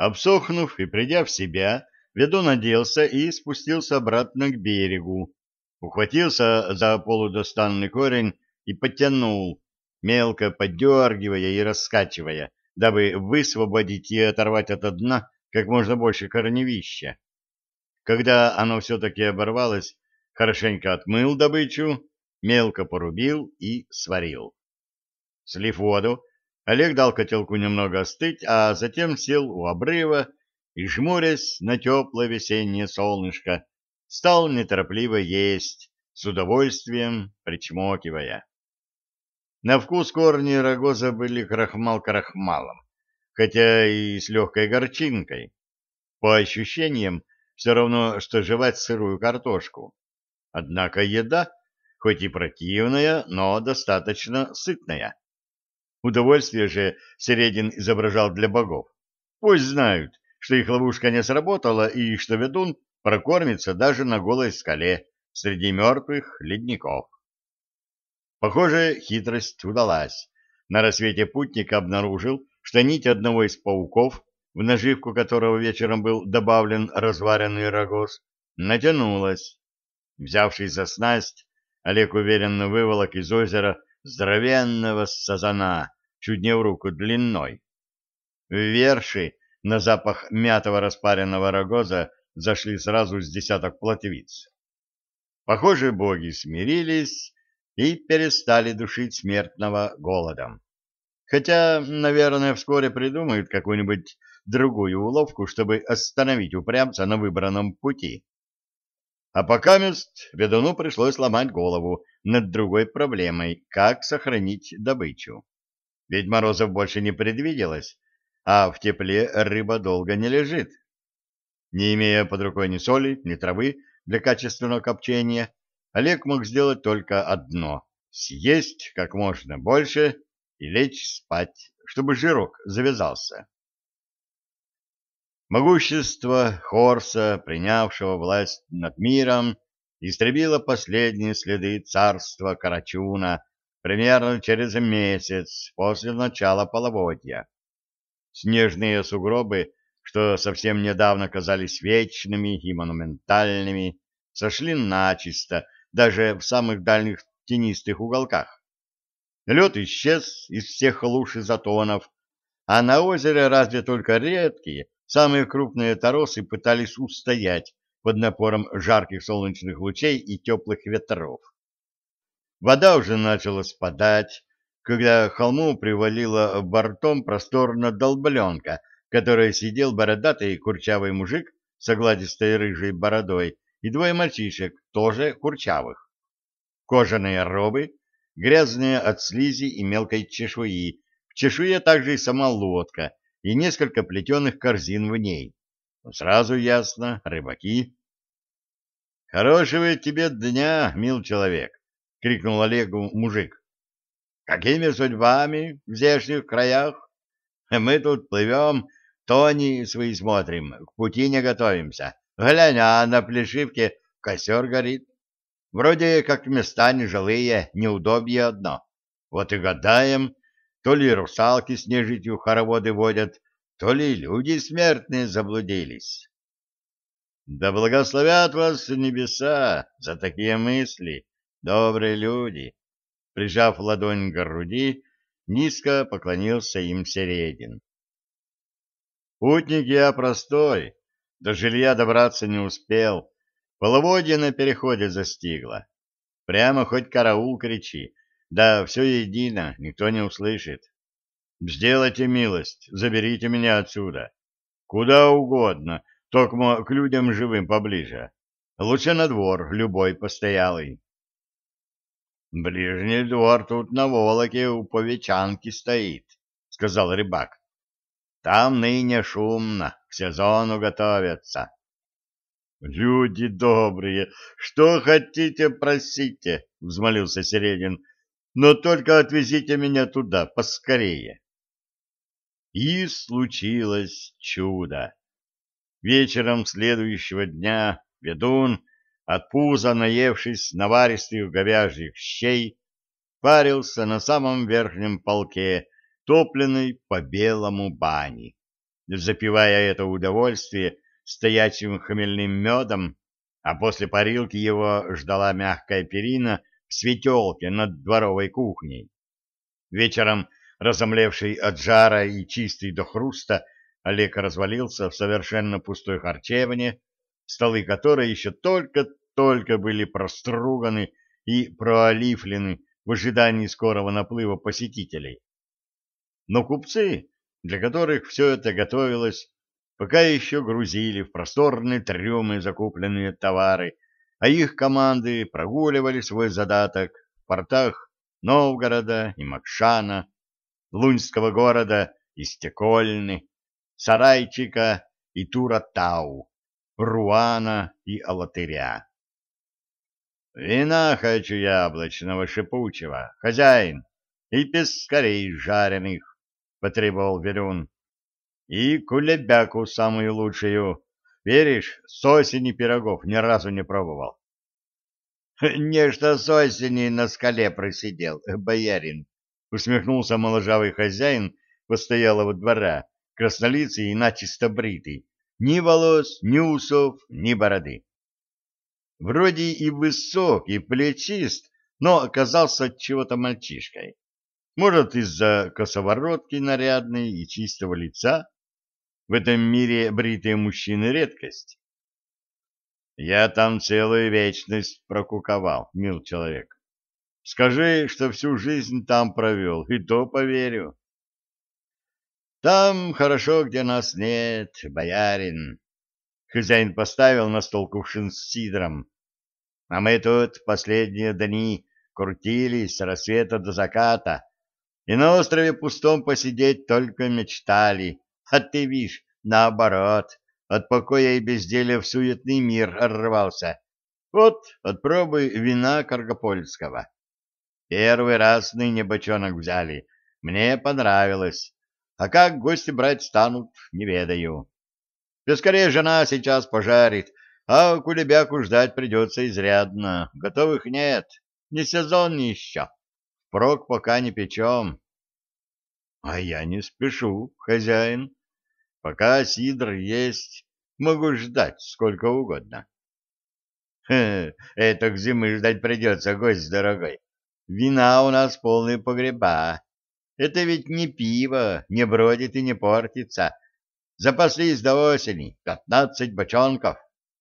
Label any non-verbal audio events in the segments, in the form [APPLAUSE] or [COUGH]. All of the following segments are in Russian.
Обсохнув и придя в себя, ведун оделся и спустился обратно к берегу, ухватился за полудостанный корень и потянул, мелко подергивая и раскачивая, дабы высвободить и оторвать от дна как можно больше корневища. Когда оно все-таки оборвалось, хорошенько отмыл добычу, мелко порубил и сварил. Слив воду, Олег дал котелку немного остыть, а затем сел у обрыва и, жмурясь на теплое весеннее солнышко, стал неторопливо есть, с удовольствием причмокивая. На вкус корни рогоза были крахмал крахмалом, хотя и с легкой горчинкой. По ощущениям, все равно, что жевать сырую картошку. Однако еда, хоть и противная, но достаточно сытная. Удовольствие же Середин изображал для богов. Пусть знают, что их ловушка не сработала и что ведун прокормится даже на голой скале среди мертвых ледников. Похоже, хитрость удалась. На рассвете путник обнаружил, что нить одного из пауков, в наживку которого вечером был добавлен разваренный рогоз, натянулась. Взявшись за снасть, Олег уверенно выволок из озера здоровенного сазана, чуть не в руку длиной. Верши на запах мятого распаренного рогоза зашли сразу с десяток плотвиц. Похоже, боги смирились и перестали душить смертного голодом. Хотя, наверное, вскоре придумают какую-нибудь другую уловку, чтобы остановить упрямца на выбранном пути. А пока мест ведуну пришлось ломать голову над другой проблемой, как сохранить добычу. Ведь морозов больше не предвиделось, а в тепле рыба долго не лежит. Не имея под рукой ни соли, ни травы для качественного копчения, Олег мог сделать только одно — съесть как можно больше и лечь спать, чтобы жирок завязался. Могущество Хорса, принявшего власть над миром, истребило последние следы царства Карачуна примерно через месяц после начала половодья. Снежные сугробы, что совсем недавно казались вечными и монументальными, сошли начисто даже в самых дальних тенистых уголках. Лед исчез из всех луж и затонов, а на озере разве только редкие, Самые крупные торосы пытались устоять под напором жарких солнечных лучей и теплых ветров. Вода уже начала спадать, когда холму привалила бортом просторно долбленка, которой сидел бородатый курчавый мужик с огладистой рыжей бородой и двое мальчишек, тоже курчавых. Кожаные робы, грязные от слизи и мелкой чешуи, в чешуе также и сама лодка, и несколько плетеных корзин в ней. Сразу ясно, рыбаки. — Хорошего тебе дня, мил человек! — крикнул Олегу мужик. — Какими судьбами в здешних краях? [LAUGHS] Мы тут плывем, тони свои смотрим, к пути не готовимся. Глянь, а на плешивке костер горит. Вроде как места нежилые, неудобье одно. Вот и гадаем, то ли русалки с нежитью хороводы водят, то ли люди смертные заблудились. Да благословят вас небеса за такие мысли, добрые люди. Прижав ладонь к груди, низко поклонился им Середин. Путник я простой, до жилья добраться не успел, половодье на переходе застигло. Прямо хоть караул кричи, да все едино, никто не услышит. Сделайте милость, заберите меня отсюда. Куда угодно, только к людям живым поближе. Лучше на двор, любой постоялый. Ближний двор тут на Волоке у Повечанки стоит, — сказал рыбак. Там ныне шумно, к сезону готовятся. Люди добрые, что хотите, просите, — взмолился Середин но только отвезите меня туда поскорее. И случилось чудо. Вечером следующего дня ведун, от пуза наевшись наваристых говяжьих щей, парился на самом верхнем полке, топленной по белому бани. запивая это удовольствие стоячим хмельным медом, а после парилки его ждала мягкая перина в светелке над дворовой кухней. Вечером, разомлевший от жара и чистый до хруста, Олег развалился в совершенно пустой харчевне, столы которой еще только-только были проструганы и проалифлены в ожидании скорого наплыва посетителей. Но купцы, для которых все это готовилось, пока еще грузили в просторные трюмы закупленные товары, а их команды прогуливали свой задаток в портах Новгорода и Макшана, Лунского города и Стекольны, Сарайчика и Туратау, Руана и Алатыря. «Вина хочу яблочного шипучего, хозяин, и пескарей жареных», — потребовал Верун и кулебяку самую лучшую. Веришь, с осени пирогов ни разу не пробовал. — Нечто с осени на скале просидел, боярин, — усмехнулся моложавый хозяин постоялого двора, краснолицый и начисто бритый. Ни волос, ни усов, ни бороды. Вроде и высок, и плечист, но оказался чего-то мальчишкой. Может, из-за косоворотки нарядной и чистого лица, в этом мире бритые мужчины — редкость. Я там целую вечность прокуковал, мил человек. Скажи, что всю жизнь там провел, и то поверю. Там хорошо, где нас нет, боярин. Хозяин поставил на стол кувшин с сидром. А мы тут последние дни крутились с рассвета до заката, и на острове пустом посидеть только мечтали, а ты, видишь, наоборот, от покоя и безделия в суетный мир рвался. Вот, отпробуй вина Каргопольского. Первый раз ныне бочонок взяли. Мне понравилось. А как гости брать станут, не ведаю. Пескорее жена сейчас пожарит, а кулебяку ждать придется изрядно. Готовых нет, не сезон еще. Прок пока не печем. — А я не спешу, хозяин. Пока сидр есть, могу ждать сколько угодно. [LAUGHS] — Это к зимы ждать придется, гость дорогой. Вина у нас полные погреба. Это ведь не пиво, не бродит и не портится. Запаслись до осени, пятнадцать бочонков.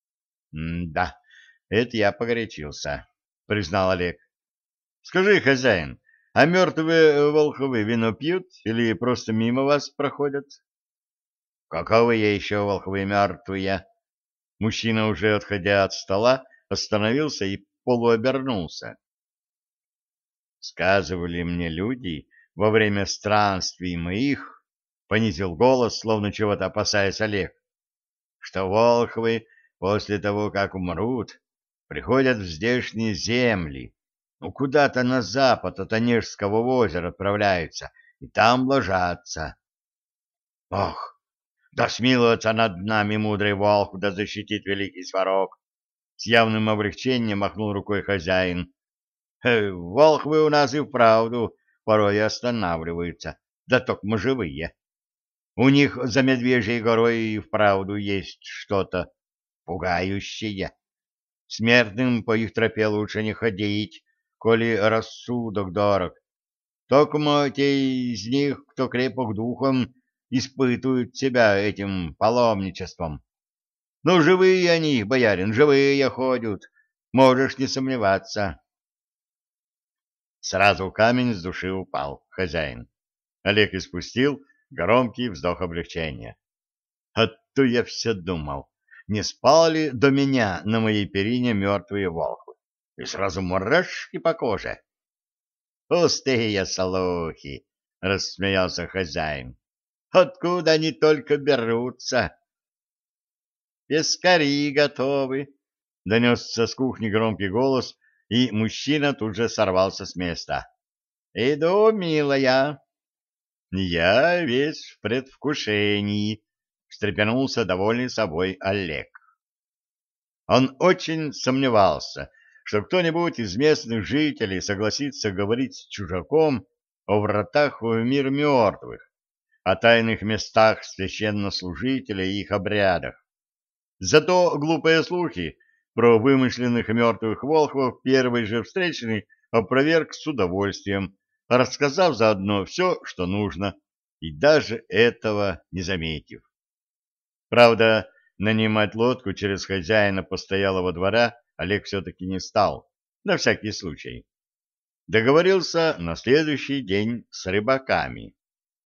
— Да, это я погорячился, — признал Олег. — Скажи, хозяин, а мертвые волховы вино пьют или просто мимо вас проходят? — Каковые еще волхвы мертвые? Мужчина, уже отходя от стола, остановился и полуобернулся. Сказывали мне люди во время странствий моих, — понизил голос, словно чего-то опасаясь Олег, — что волхвы после того, как умрут, приходят в здешние земли, ну, куда-то на запад от Онежского озера отправляются и там ложатся. Ох, да смилуется над нами мудрый волк, да защитит великий сварог! С явным облегчением махнул рукой хозяин. Э, волхвы у нас и вправду порой останавливаются, да только мы живые. У них за Медвежьей горой и вправду есть что-то пугающее. Смертным по их тропе лучше не ходить, коли рассудок дорог. Токмо те из них, кто крепок духом, испытывают себя этим паломничеством. Но живые они, боярин, живые ходят, можешь не сомневаться. Сразу камень с души упал, хозяин. Олег испустил громкий вздох облегчения. А то я все думал, не спал ли до меня на моей перине мертвые волхвы и сразу мурашки по коже. «Пустые слухи!» — рассмеялся хозяин. «Откуда они только берутся?» «Пескари готовы!» — донесся с кухни громкий голос, и мужчина тут же сорвался с места. «Иду, милая!» «Я весь в предвкушении!» — встрепенулся довольный собой Олег. Он очень сомневался, что кто-нибудь из местных жителей согласится говорить с чужаком о вратах в мир мертвых, о тайных местах священнослужителя и их обрядах. Зато глупые слухи про вымышленных мертвых волхвов первый же встречный опроверг с удовольствием, рассказав заодно все, что нужно, и даже этого не заметив. Правда, нанимать лодку через хозяина постоялого двора Олег все-таки не стал, на всякий случай. Договорился на следующий день с рыбаками.